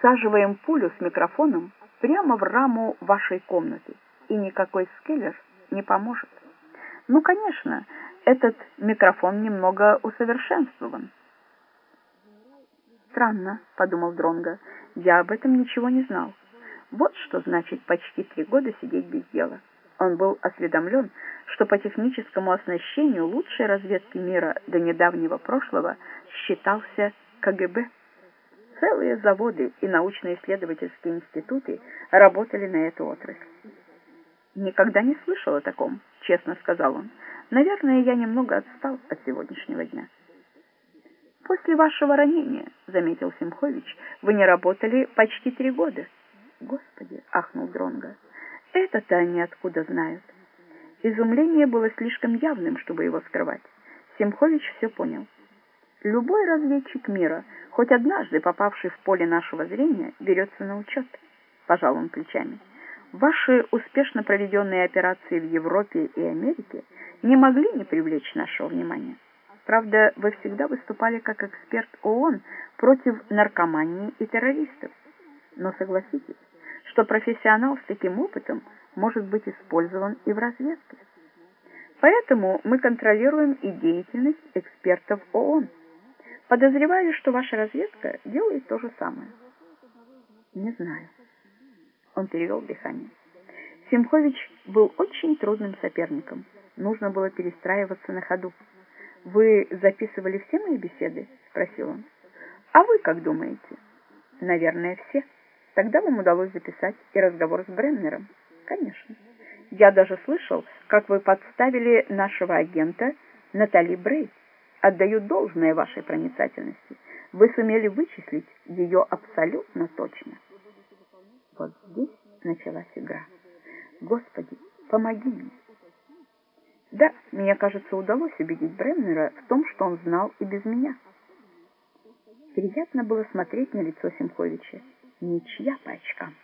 всаживаем пулю с микрофоном прямо в раму вашей комнаты, и никакой скеллер не поможет. Ну, конечно, этот микрофон немного усовершенствован. Странно, подумал Дронга. Я об этом ничего не знал. Вот что значит почти три года сидеть без дела. Он был осведомлен, что по техническому оснащению лучшей разведки мира до недавнего прошлого считался КГБ. Целые заводы и научно-исследовательские институты работали на эту отрасль. «Никогда не слышал о таком», — честно сказал он. «Наверное, я немного отстал от сегодняшнего дня». «После вашего ранения», — заметил Симхович, — «вы не работали почти три года». «Господи!» — ахнул Дронга. «Это-то они откуда знают?» Изумление было слишком явным, чтобы его скрывать. Семхович все понял. Любой разведчик мира, хоть однажды попавший в поле нашего зрения, берется на учет. Пожал он плечами. Ваши успешно проведенные операции в Европе и Америке не могли не привлечь нашего внимания. Правда, вы всегда выступали как эксперт ООН против наркомании и террористов. Но согласитесь, что профессионал с таким опытом может быть использован и в разведке. Поэтому мы контролируем и деятельность экспертов ООН. Подозреваю, что ваша разведка делает то же самое. Не знаю. Он перевел дыхание. Семхович был очень трудным соперником. Нужно было перестраиваться на ходу. «Вы записывали все мои беседы?» — спросил он. «А вы как думаете?» «Наверное, все. Тогда вам удалось записать и разговор с Бреннером?» «Конечно. Я даже слышал, как вы подставили нашего агента Натали Брей. Отдаю должное вашей проницательности. Вы сумели вычислить ее абсолютно точно». Вот здесь началась игра. «Господи, помоги мне!» Да, мне кажется, удалось убедить Бреннера в том, что он знал и без меня. Приятно было смотреть на лицо Семховича. Ничья по очкам,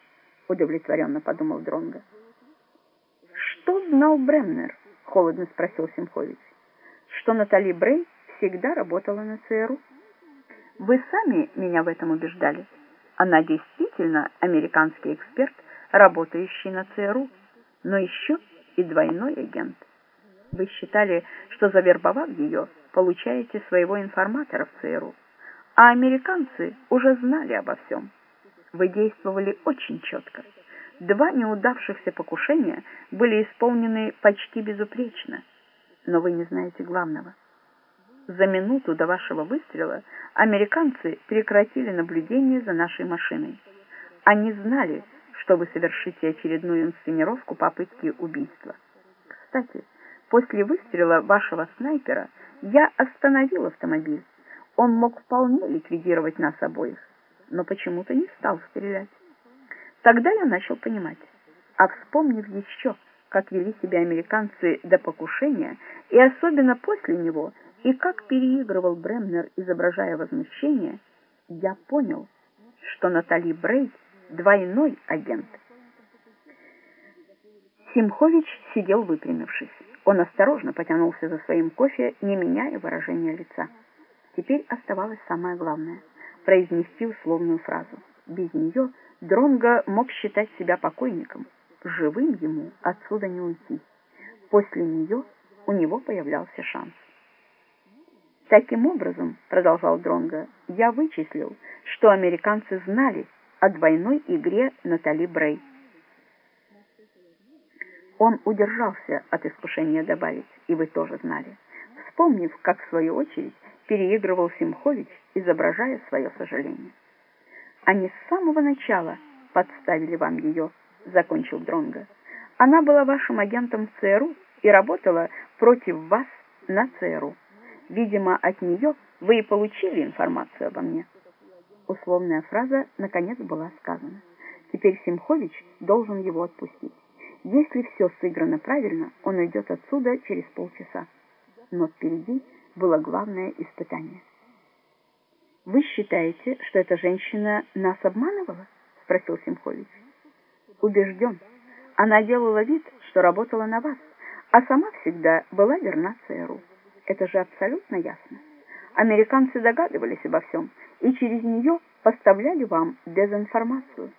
удовлетворенно подумал Дронга. Что знал Бреннер? Холодно спросил Семхович. Что Натали Брей всегда работала на ЦРУ. Вы сами меня в этом убеждали. Она действительно американский эксперт, работающий на ЦРУ, но еще и двойной агент. Вы считали, что завербовав ее, получаете своего информатора в ЦРУ. А американцы уже знали обо всем. Вы действовали очень четко. Два неудавшихся покушения были исполнены почти безупречно. Но вы не знаете главного. За минуту до вашего выстрела американцы прекратили наблюдение за нашей машиной. Они знали, что вы совершите очередную инсценировку попытки убийства. Кстати, После выстрела вашего снайпера я остановил автомобиль. Он мог вполне ликвидировать нас обоих, но почему-то не стал стрелять. Тогда я начал понимать. А вспомнив еще, как вели себя американцы до покушения, и особенно после него, и как переигрывал Бремнер, изображая возмущение, я понял, что Натали Брей двойной агент. Симхович сидел выпрямившись. Он осторожно потянулся за своим кофе, не меняя выражения лица. Теперь оставалось самое главное — произнести условную фразу. Без нее Дронго мог считать себя покойником. Живым ему отсюда не уйти. После нее у него появлялся шанс. Таким образом, продолжал Дронго, я вычислил, что американцы знали о двойной игре Натали Брей. Он удержался от искушения добавить, и вы тоже знали, вспомнив, как в свою очередь переигрывал Симхович, изображая свое сожаление. Они с самого начала подставили вам ее, закончил Дронга. Она была вашим агентом в ЦРУ и работала против вас на ЦРУ. Видимо, от нее вы и получили информацию обо мне. Условная фраза наконец была сказана. Теперь Симхович должен его отпустить. Если все сыграно правильно, он уйдет отсюда через полчаса. Но впереди было главное испытание. «Вы считаете, что эта женщина нас обманывала?» — спросил Симхович. «Убежден. Она делала вид, что работала на вас, а сама всегда была верна ЦРУ. Это же абсолютно ясно. Американцы догадывались обо всем, и через нее поставляли вам дезинформацию.